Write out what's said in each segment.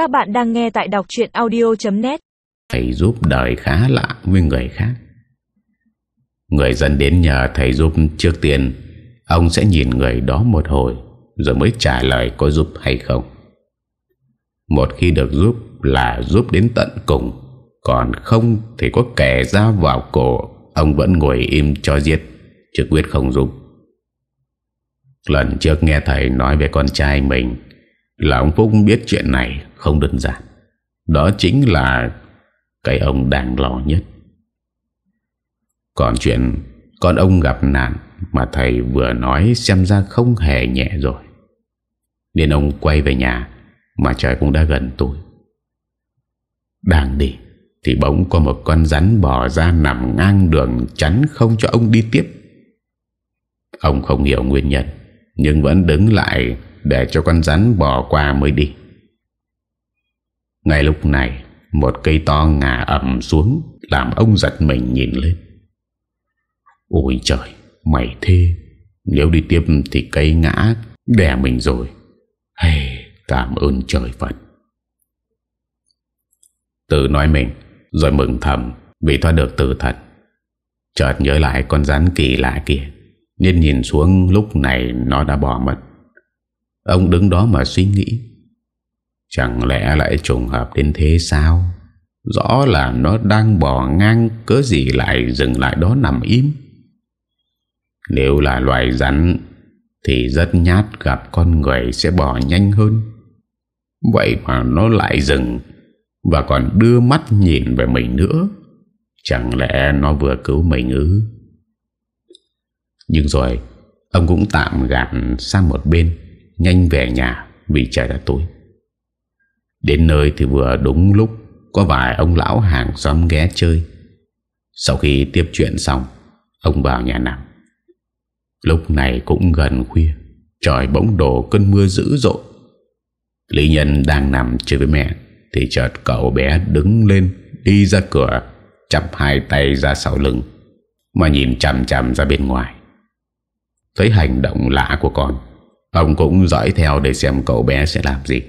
Các bạn đang nghe tại đọc chuyện audio.net Thầy giúp đời khá lạ với người khác. Người dân đến nhờ thầy giúp trước tiên, Ông sẽ nhìn người đó một hồi, Rồi mới trả lời có giúp hay không. Một khi được giúp là giúp đến tận cùng, Còn không thì có kẻ ra vào cổ, Ông vẫn ngồi im cho giết, Chứ quyết không giúp. Lần trước nghe thầy nói về con trai mình là ông Phúc biết chuyện này không đơn giản. Đó chính là Cái ông đang lo nhất. Còn chuyện Con ông gặp nạn Mà thầy vừa nói xem ra không hề nhẹ rồi. Nên ông quay về nhà Mà trời cũng đã gần tối. Đang đi Thì bỗng có một con rắn bò ra nằm ngang đường Chắn không cho ông đi tiếp. Ông không hiểu nguyên nhân Nhưng vẫn đứng lại để cho con rắn bò qua mới đi. Ngay lúc này Một cây to ngả ẩm xuống Làm ông giật mình nhìn lên. Ôi trời Mày thế Nếu đi tiếp thì cây ngã Đè mình rồi. Hey, Cảm ơn trời Phật. Tự nói mình Rồi mừng thầm Vì thoát được tử thật. Chợt nhớ lại con rắn kỳ lạ kia Nên nhìn xuống lúc này Nó đã bỏ mất. Ông đứng đó mà suy nghĩ. Chẳng lẽ lại trùng hợp đến thế sao? Rõ là nó đang bỏ ngang, Cớ gì lại dừng lại đó nằm im? Nếu là loài rắn, Thì rất nhát gặp con người sẽ bỏ nhanh hơn. Vậy mà nó lại dừng Và còn đưa mắt nhìn về mình nữa. Chẳng lẽ nó vừa cứu mình ư? Nhưng rồi, Ông cũng tạm gạt sang một bên. Nhanh về nhà Vì trời đã tối. Đến nơi thì vừa đúng lúc, Có vài ông lão hàng xóm ghé chơi. Sau khi tiếp chuyện xong, Ông vào nhà nằm. Lúc này cũng gần khuya, Trời bỗng đổ cơn mưa dữ dội. Lý Nhân đang nằm chơi với mẹ, Thì chợt cậu bé đứng lên, Đi ra cửa, Chắp hai tay ra sau lưng, Mà nhìn chằm chằm ra bên ngoài. Thấy hành động lạ của con Ông cũng dõi theo để xem cậu bé sẽ làm gì.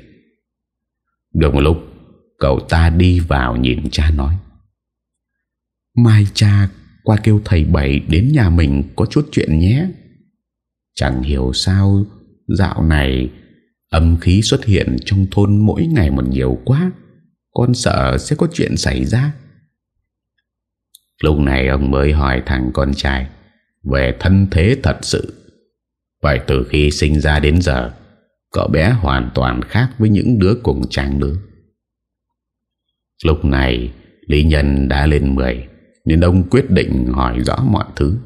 Được một lúc, Cậu ta đi vào nhìn cha nói. Mai cha qua kêu thầy Bảy đến nhà mình có chút chuyện nhé. Chẳng hiểu sao dạo này âm khí xuất hiện trong thôn mỗi ngày một nhiều quá, Con sợ sẽ có chuyện xảy ra. Lúc này ông mới hỏi thằng con trai Về thân thế thật sự. Vậy từ khi sinh ra đến giờ, Cậu bé hoàn toàn khác với những đứa cùng trang lứa. Lúc này, Lý Nhân đã lên 10 Nên ông quyết định hỏi rõ mọi thứ.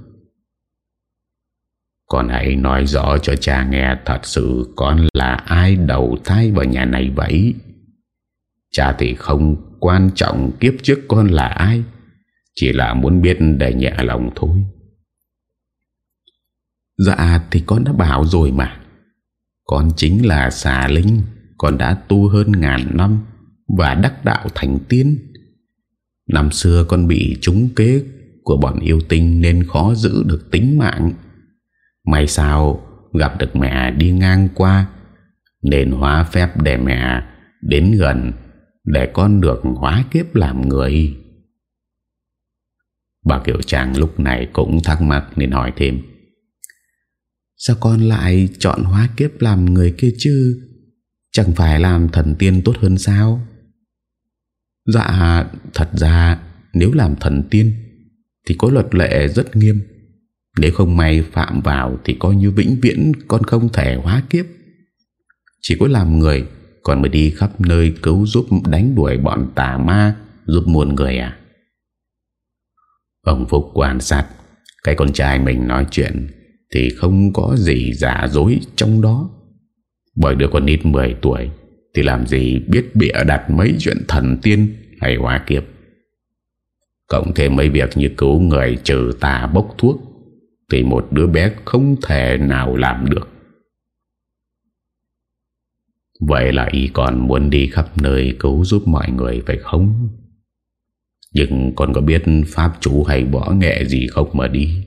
Con hãy nói rõ cho cha nghe Thật sự con là ai đầu thai vào nhà này vậy. Cha thì không quan trọng kiếp trước con là ai, Chỉ là muốn biết để nhẹ lòng thôi. Dạ thì con đã bảo rồi mà. Con chính là xà linh, Con đã tu hơn ngàn năm Và đắc đạo thành tiên. Năm xưa con bị trúng kế Của bọn yêu tinh Nên khó giữ được tính mạng. May sao Gặp được mẹ đi ngang qua Nên hóa phép để mẹ Đến gần Để con được hóa kiếp làm người. Bà Kiều Trang lúc này cũng thắc mắc Nên hỏi thêm. Sao con lại chọn hóa kiếp làm người kia chứ? Chẳng phải làm thần tiên tốt hơn sao? Dạ Thật ra Nếu làm thần tiên Thì có luật lệ rất nghiêm. Nếu không may phạm vào Thì coi như vĩnh viễn con không thể hóa kiếp. Chỉ có làm người Còn mới đi khắp nơi cứu giúp, đánh đuổi bọn tà ma, Giúp muôn người à? Ông Phúc quan sát, Cái con trai mình nói chuyện thì không có gì giả dối trong đó Bởi đứa con nít 10 tuổi Thì làm gì biết bịa đặt mấy chuyện thần tiên hay hóa kiếp Cộng thêm mấy việc như cứu người trừ tà bốc thuốc Thì một đứa bé không thể nào làm được Vậy là y còn muốn đi khắp nơi cứu giúp mọi người phải không? Nhưng còn có biết pháp chú hay bỏ nghệ gì không mà đi?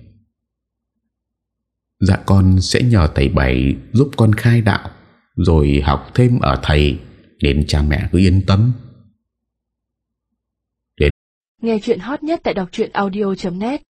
Dạ con sẽ nhờ thầy Bảy giúp con khai đạo, Rồi học thêm ở thầy Đến cha mẹ cứ yên tâm. Đến... Nghe chuyện hot nhất tại đọc audio.net